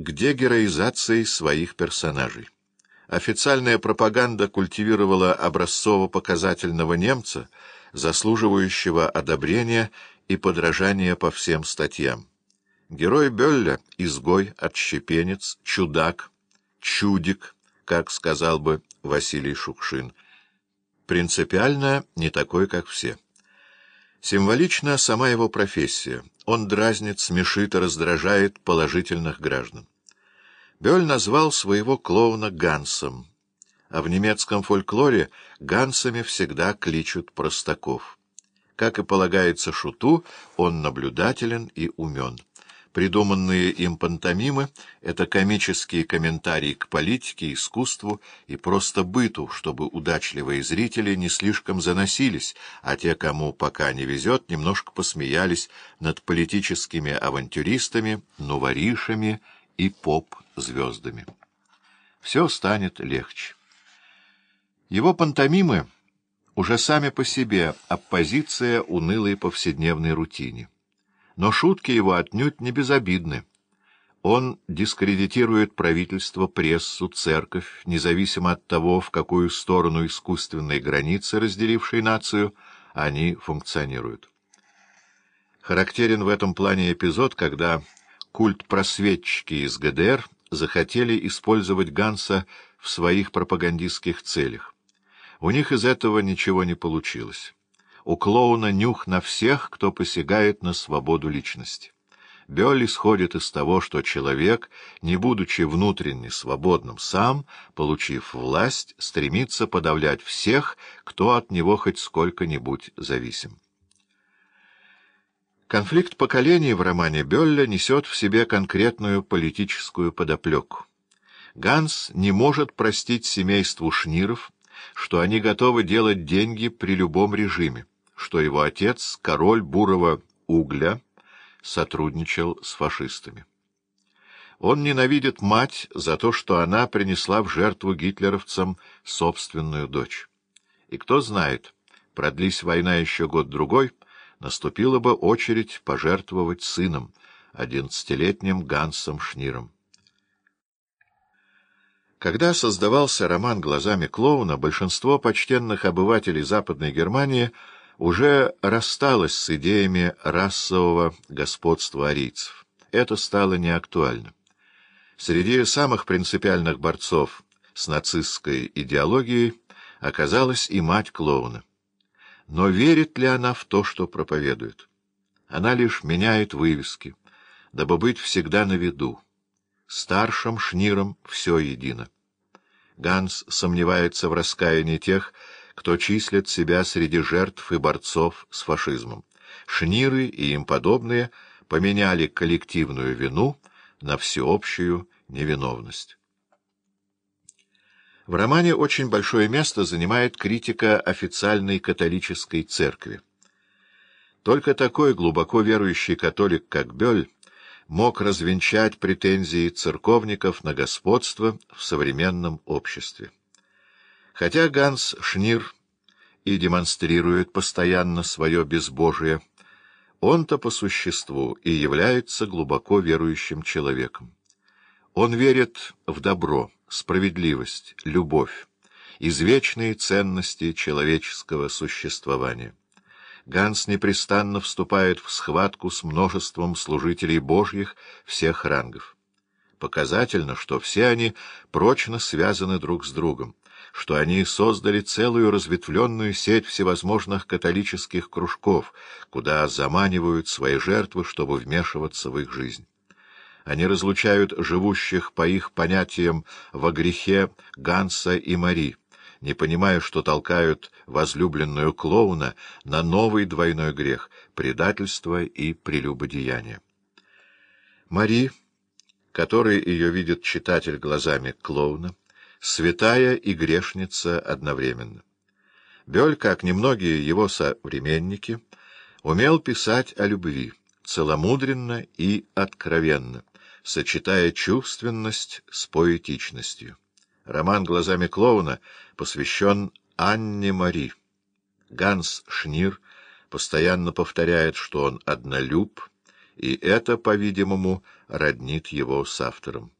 к дегероизации своих персонажей. Официальная пропаганда культивировала образцово-показательного немца, заслуживающего одобрения и подражания по всем статьям. Герой Бёлля — изгой, отщепенец, чудак, чудик, как сказал бы Василий Шукшин. Принципиально не такой, как все. Символична сама его профессия. Он дразнит, смешит и раздражает положительных граждан. Бёль назвал своего клоуна Гансом, а в немецком фольклоре Гансами всегда кличут простаков. Как и полагается шуту, он наблюдателен и умен. Придуманные им пантомимы — это комические комментарии к политике, искусству и просто быту, чтобы удачливые зрители не слишком заносились, а те, кому пока не везет, немножко посмеялись над политическими авантюристами, новоришами и поп-звездами. Все станет легче. Его пантомимы уже сами по себе оппозиция унылой повседневной рутине. Но шутки его отнюдь не безобидны. Он дискредитирует правительство, прессу, церковь, независимо от того, в какую сторону искусственной границы, разделившей нацию, они функционируют. Характерен в этом плане эпизод, когда культ-просветчики из ГДР захотели использовать Ганса в своих пропагандистских целях. У них из этого ничего не получилось. У клоуна нюх на всех, кто посягает на свободу личности. Бёль исходит из того, что человек, не будучи внутренне свободным сам, получив власть, стремится подавлять всех, кто от него хоть сколько-нибудь зависим. Конфликт поколений в романе Бёлля несет в себе конкретную политическую подоплеку. Ганс не может простить семейству Шниров, что они готовы делать деньги при любом режиме, что его отец, король бурого угля, сотрудничал с фашистами. Он ненавидит мать за то, что она принесла в жертву гитлеровцам собственную дочь. И кто знает, продлись война еще год-другой — наступила бы очередь пожертвовать сыном, одиннадцатилетним Гансом Шниром. Когда создавался роман «Глазами клоуна», большинство почтенных обывателей Западной Германии уже рассталось с идеями расового господства арийцев. Это стало неактуально. Среди самых принципиальных борцов с нацистской идеологией оказалась и мать клоуна. Но верит ли она в то, что проповедует? Она лишь меняет вывески, дабы быть всегда на виду. Старшим шниром все едино. Ганс сомневается в раскаянии тех, кто числит себя среди жертв и борцов с фашизмом. Шниры и им подобные поменяли коллективную вину на всеобщую невиновность. В романе очень большое место занимает критика официальной католической церкви. Только такой глубоко верующий католик, как Бёль, мог развенчать претензии церковников на господство в современном обществе. Хотя Ганс Шнир и демонстрирует постоянно свое безбожие, он-то по существу и является глубоко верующим человеком. Он верит в добро, справедливость, любовь, извечные ценности человеческого существования. Ганс непрестанно вступает в схватку с множеством служителей Божьих всех рангов. Показательно, что все они прочно связаны друг с другом, что они создали целую разветвленную сеть всевозможных католических кружков, куда заманивают свои жертвы, чтобы вмешиваться в их жизнь. Они разлучают живущих по их понятиям во грехе Ганса и Мари, не понимая, что толкают возлюбленную клоуна на новый двойной грех — предательство и прелюбодеяние. Мари, который ее видит читатель глазами клоуна, святая и грешница одновременно. Бёль, как немногие его современники, умел писать о любви, целомудренно и откровенно, сочетая чувственность с поэтичностью. Роман «Глазами клоуна» посвящен Анне Мари. Ганс Шнир постоянно повторяет, что он однолюб и это, по-видимому, роднит его с автором.